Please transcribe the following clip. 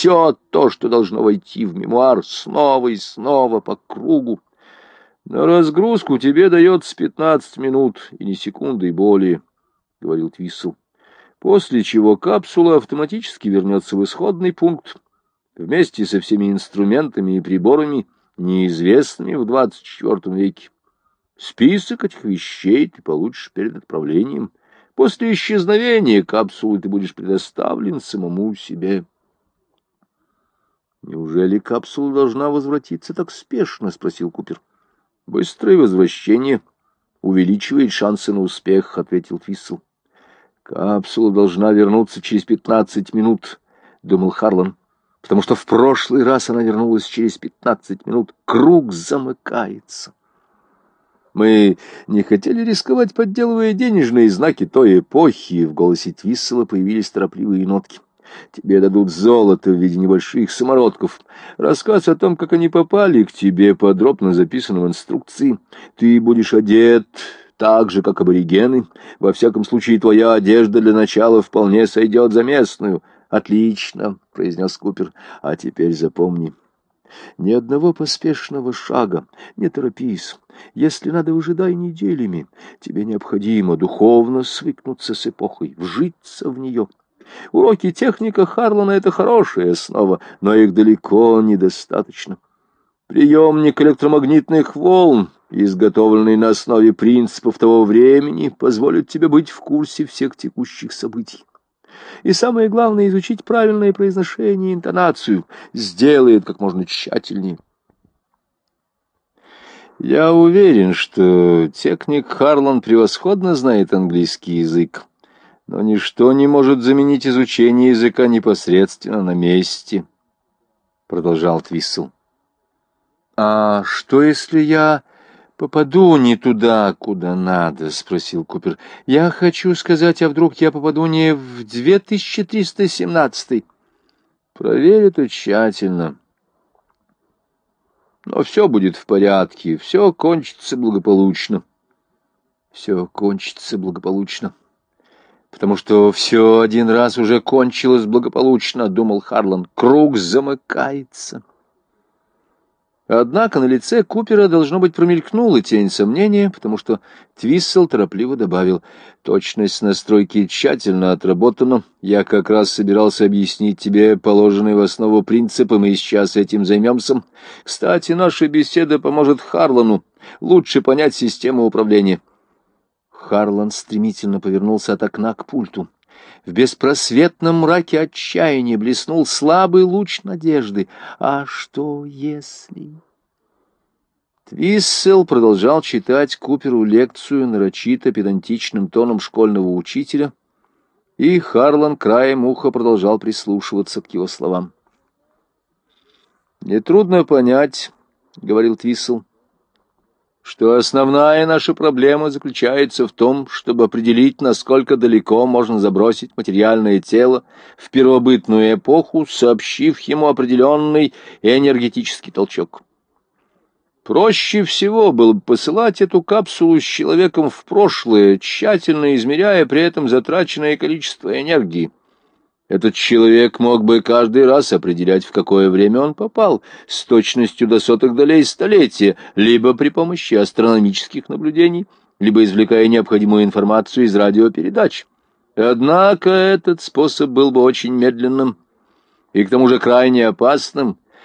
все то, что должно войти в мемуар, снова и снова по кругу. На разгрузку тебе дается пятнадцать минут, и ни секунды и более, — говорил Твиссел. После чего капсула автоматически вернется в исходный пункт, вместе со всеми инструментами и приборами, неизвестными в двадцать четвертом веке. Список этих вещей ты получишь перед отправлением. После исчезновения капсулы ты будешь предоставлен самому себе. «Неужели капсула должна возвратиться так спешно?» — спросил Купер. «Быстрое возвращение увеличивает шансы на успех», — ответил Фиссел. «Капсула должна вернуться через пятнадцать минут», — думал Харлан, «потому что в прошлый раз она вернулась через пятнадцать минут. Круг замыкается». Мы не хотели рисковать, подделывая денежные знаки той эпохи. В голосе Твиссела появились торопливые нотки. Тебе дадут золото в виде небольших самородков. Рассказ о том, как они попали к тебе, подробно записан в инструкции. Ты будешь одет так же, как аборигены. Во всяком случае, твоя одежда для начала вполне сойдет за местную. Отлично, — произнес Купер. А теперь запомни. Ни одного поспешного шага. Не торопись. Если надо, выжидай неделями. Тебе необходимо духовно свыкнуться с эпохой, вжиться в нее. Уроки техника Харлана — это хорошая основа, но их далеко недостаточно. Приемник электромагнитных волн, изготовленный на основе принципов того времени, позволит тебе быть в курсе всех текущих событий. И самое главное — изучить правильное произношение и интонацию. Сделает как можно тщательнее. Я уверен, что техник Харлан превосходно знает английский язык, но ничто не может заменить изучение языка непосредственно на месте, — продолжал Твиссел. — А что, если я попаду не туда, куда надо? — спросил Купер. — Я хочу сказать, а вдруг я попаду не в 2317 — Проверь это тщательно, но все будет в порядке, все кончится благополучно. Все кончится благополучно. Потому что все один раз уже кончилось благополучно, думал Харлан. Круг замыкается. Однако на лице Купера, должно быть, промелькнула тень сомнения, потому что Твиссел торопливо добавил, «Точность настройки тщательно отработана. Я как раз собирался объяснить тебе положенные в основу принципы, мы сейчас этим займемся. Кстати, наша беседа поможет Харлану лучше понять систему управления». Харлан стремительно повернулся от окна к пульту. В беспросветном мраке отчаяния блеснул слабый луч надежды. А что если... Твиссел продолжал читать Куперу лекцию нарочито педантичным тоном школьного учителя, и Харлан краем уха продолжал прислушиваться к его словам. «Нетрудно понять», — говорил Твиссел, что основная наша проблема заключается в том, чтобы определить, насколько далеко можно забросить материальное тело в первобытную эпоху, сообщив ему определенный энергетический толчок. Проще всего было бы посылать эту капсулу с человеком в прошлое, тщательно измеряя при этом затраченное количество энергии. Этот человек мог бы каждый раз определять, в какое время он попал, с точностью до сотых долей столетия, либо при помощи астрономических наблюдений, либо извлекая необходимую информацию из радиопередач. Однако этот способ был бы очень медленным и к тому же крайне опасным,